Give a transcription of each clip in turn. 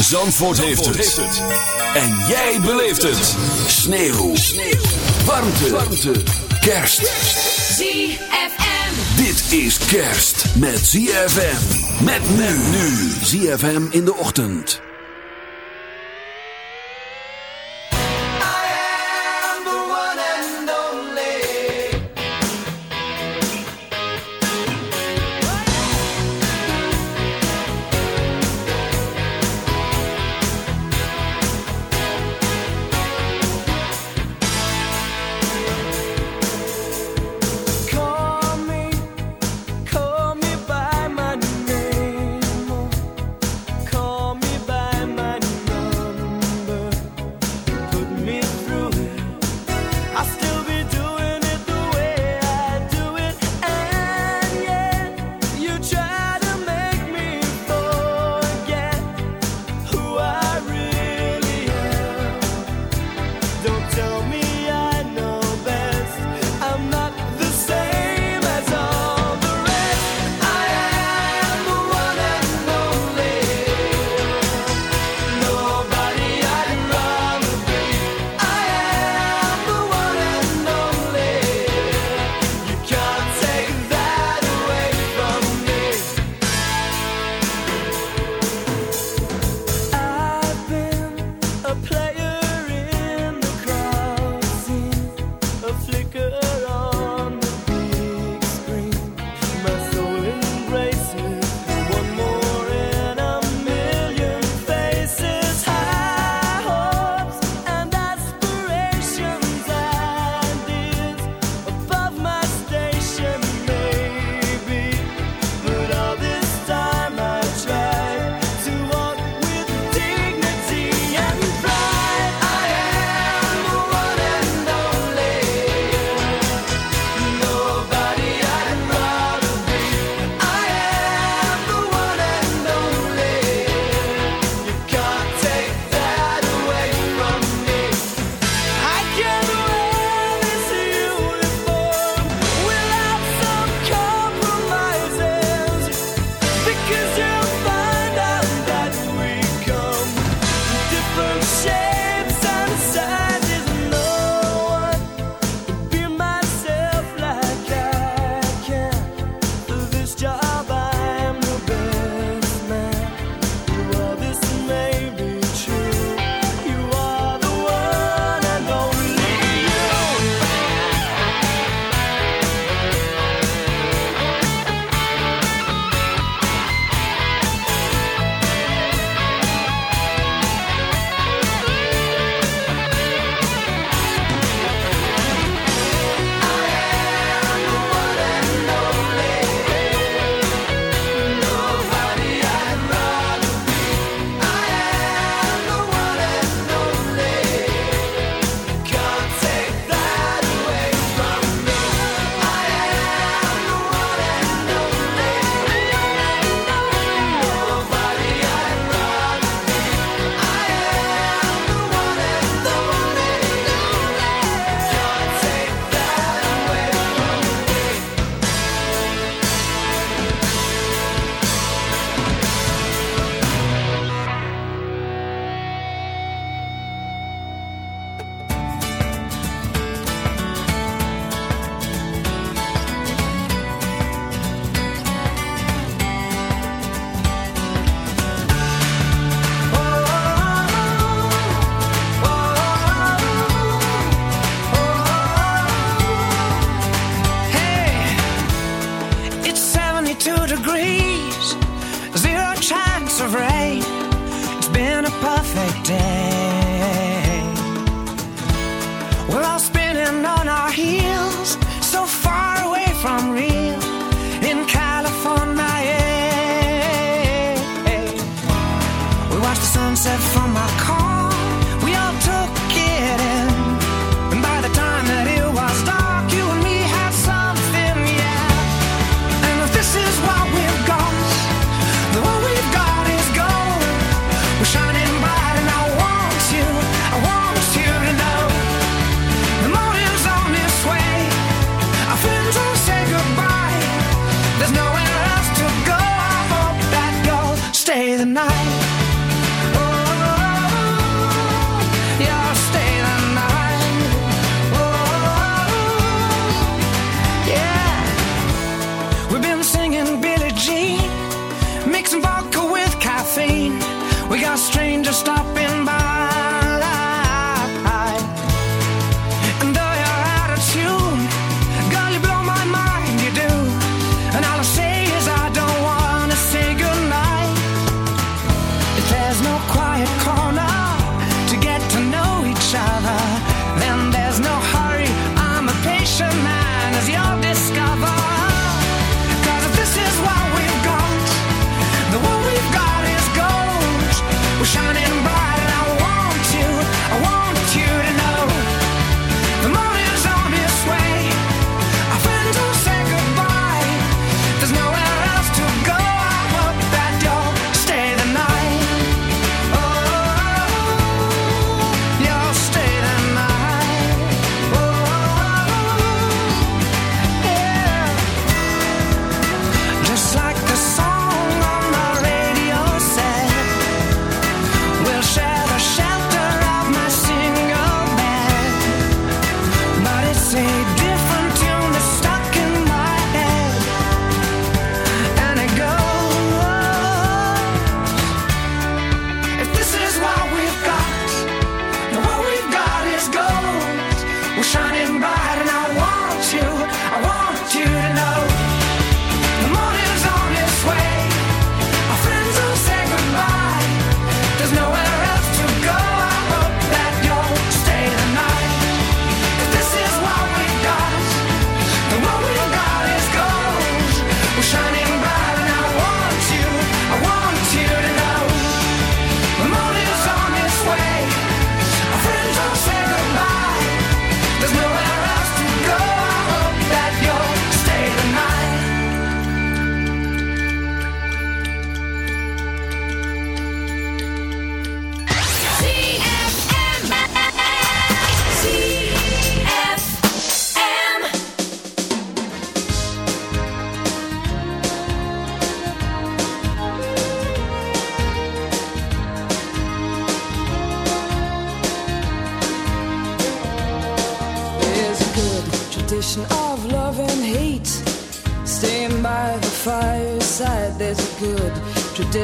Zandvoort, heeft, het. En jij beleeft het. Sneeuw. Warmte. Warmte. Kerst. ZFM. Dit is kerst met ZFM. Met men nu. ZFM in de ochtend.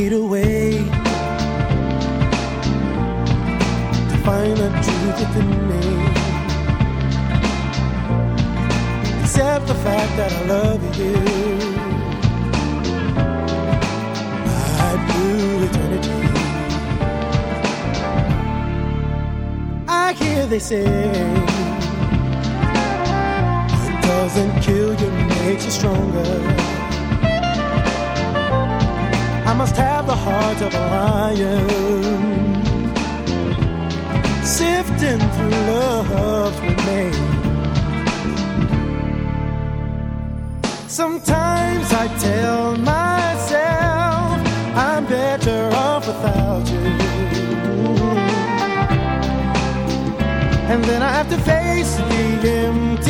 hid away to find the truth within me. Except the fact that I love you. I blew eternity. I hear they say it doesn't kill you, makes you stronger must have the heart of a lion. Sifting through love's remains. Sometimes I tell myself I'm better off without you. And then I have to face the empty.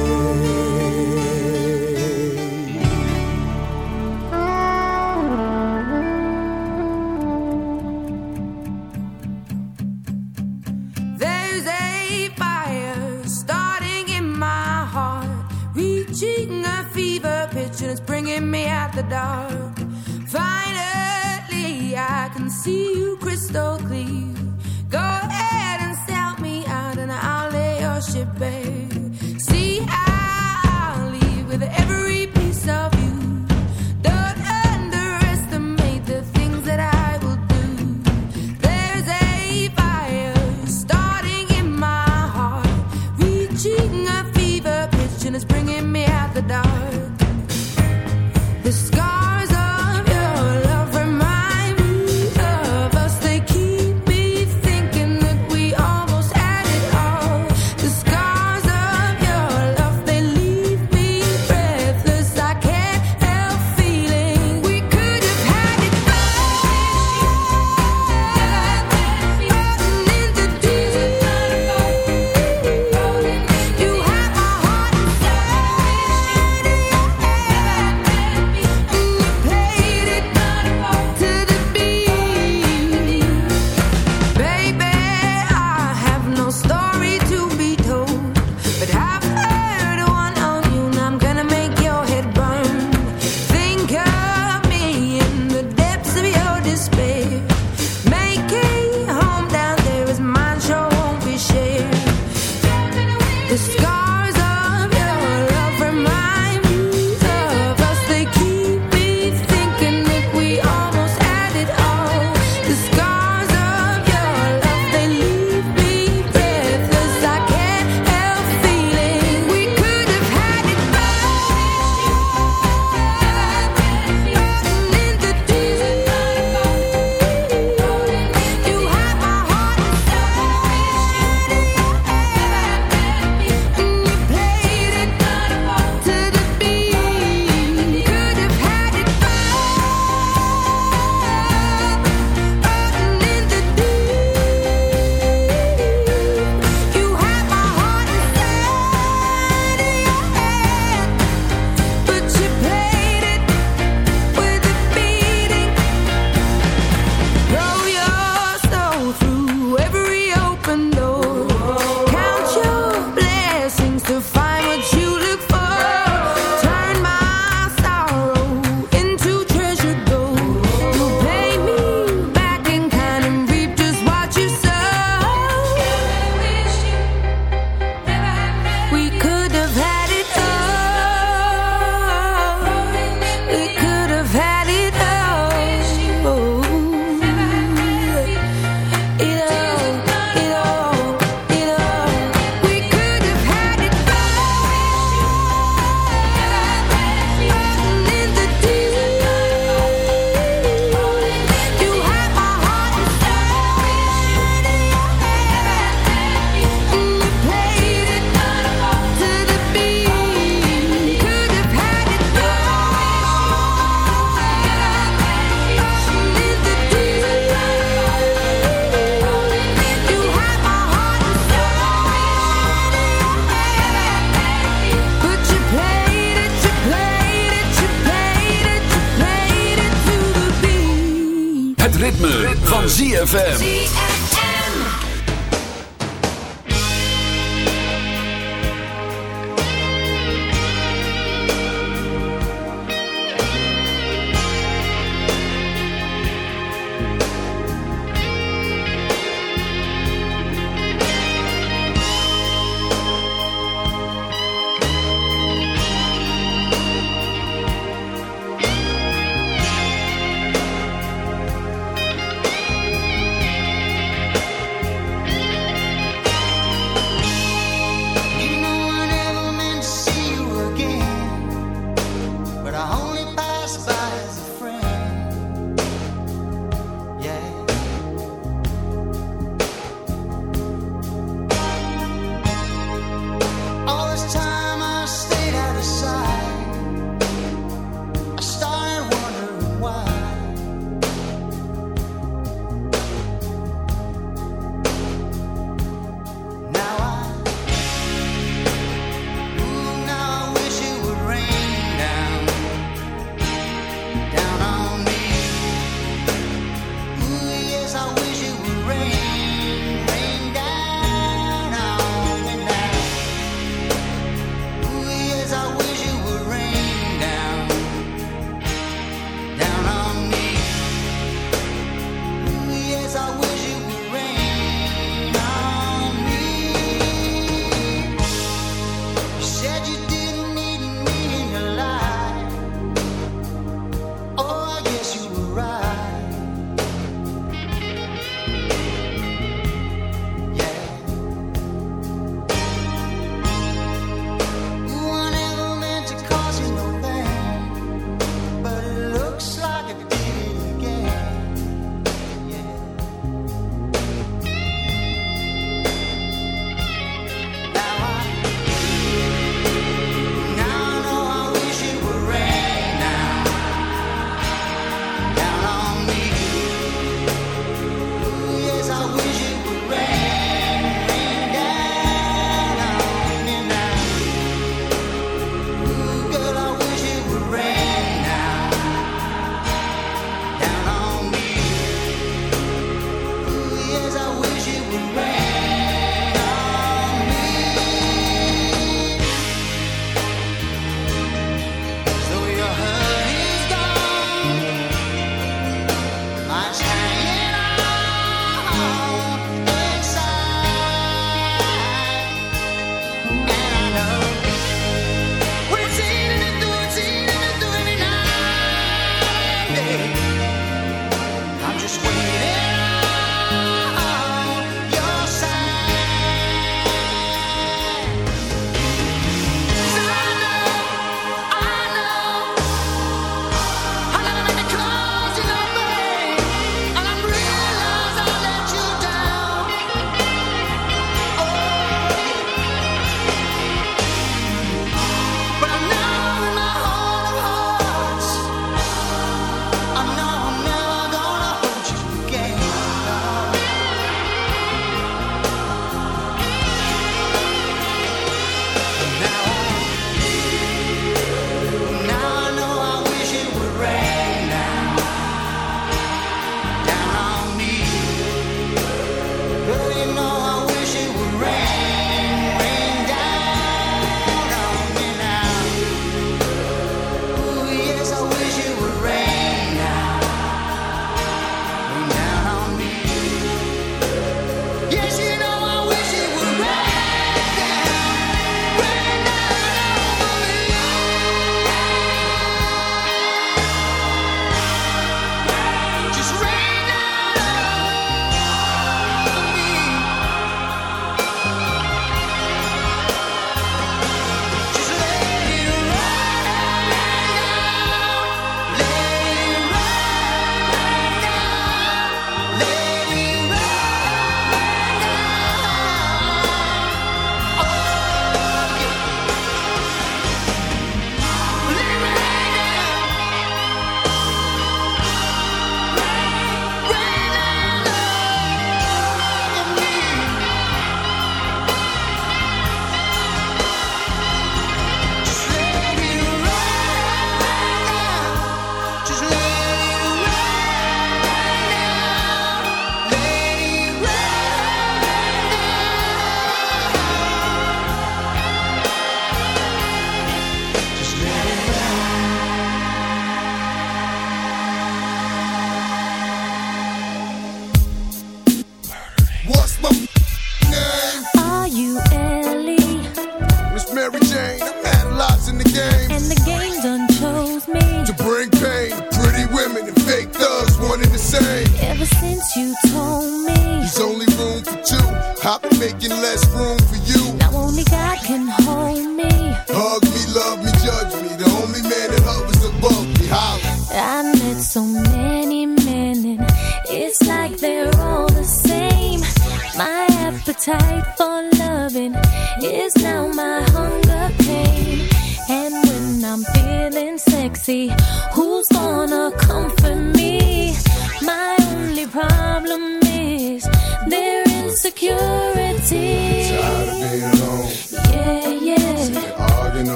ZFM.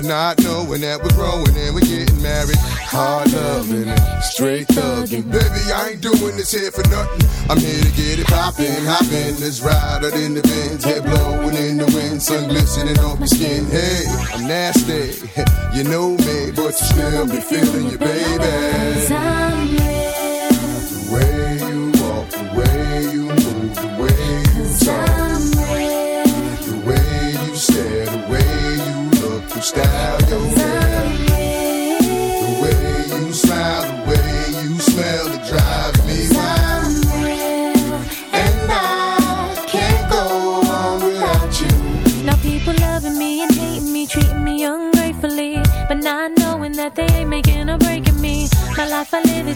but not knowing that we're growing and we're getting married. Hard loving and straight thugging. Baby, I ain't doing this here for nothing. I'm here to get it poppin', hoppin'. Let's ride out in the bins, head blowing in the wind, sun glistening on my skin. Hey, I'm nasty, you know me, but you still be feeling you, baby.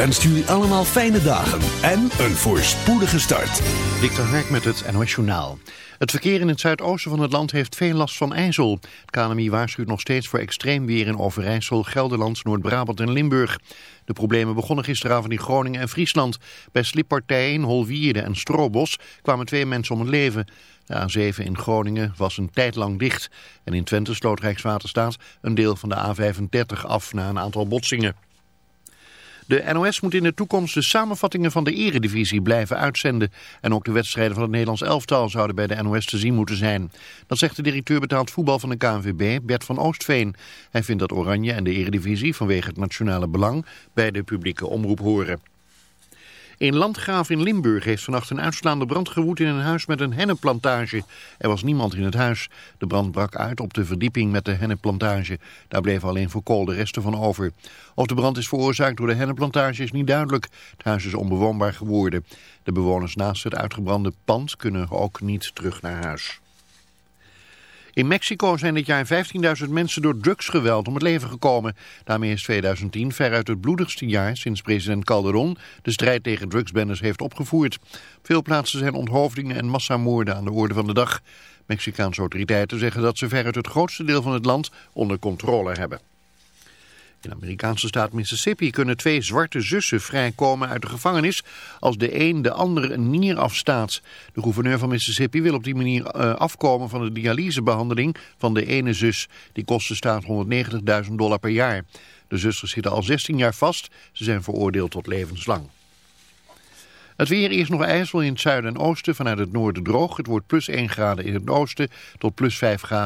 Wenst jullie allemaal fijne dagen en een voorspoedige start. Dikter Hark met het NOS Journaal. Het verkeer in het zuidoosten van het land heeft veel last van ijzel. Het KNMI waarschuwt nog steeds voor extreem weer in Overijssel, Gelderland, Noord-Brabant en Limburg. De problemen begonnen gisteravond in Groningen en Friesland. Bij slippartijen in Holwierde en Stroobos kwamen twee mensen om het leven. De A7 in Groningen was een tijd lang dicht. En in Twente sloot Rijkswaterstaat een deel van de A35 af na een aantal botsingen. De NOS moet in de toekomst de samenvattingen van de eredivisie blijven uitzenden. En ook de wedstrijden van het Nederlands elftal zouden bij de NOS te zien moeten zijn. Dat zegt de directeur betaald voetbal van de KNVB, Bert van Oostveen. Hij vindt dat Oranje en de eredivisie vanwege het nationale belang bij de publieke omroep horen. In Landgraaf in Limburg heeft vannacht een uitslaande brand gewoed in een huis met een hennenplantage. Er was niemand in het huis. De brand brak uit op de verdieping met de hennenplantage. Daar bleven alleen voor kool de resten van over. Of de brand is veroorzaakt door de hennenplantage is niet duidelijk. Het huis is onbewoonbaar geworden. De bewoners naast het uitgebrande pand kunnen ook niet terug naar huis. In Mexico zijn dit jaar 15.000 mensen door drugsgeweld om het leven gekomen. Daarmee is 2010 veruit het bloedigste jaar sinds president Calderon de strijd tegen drugsbendes heeft opgevoerd. Op veel plaatsen zijn onthoofdingen en massamoorden aan de orde van de dag. Mexicaanse autoriteiten zeggen dat ze veruit het grootste deel van het land onder controle hebben. In de Amerikaanse staat Mississippi kunnen twee zwarte zussen vrijkomen uit de gevangenis als de een de ander een nier afstaat. De gouverneur van Mississippi wil op die manier uh, afkomen van de dialysebehandeling van de ene zus. Die kost de staat 190.000 dollar per jaar. De zusters zitten al 16 jaar vast. Ze zijn veroordeeld tot levenslang. Het weer is nog ijsel in het zuiden en oosten, vanuit het noorden droog. Het wordt plus 1 graden in het oosten tot plus 5 graden.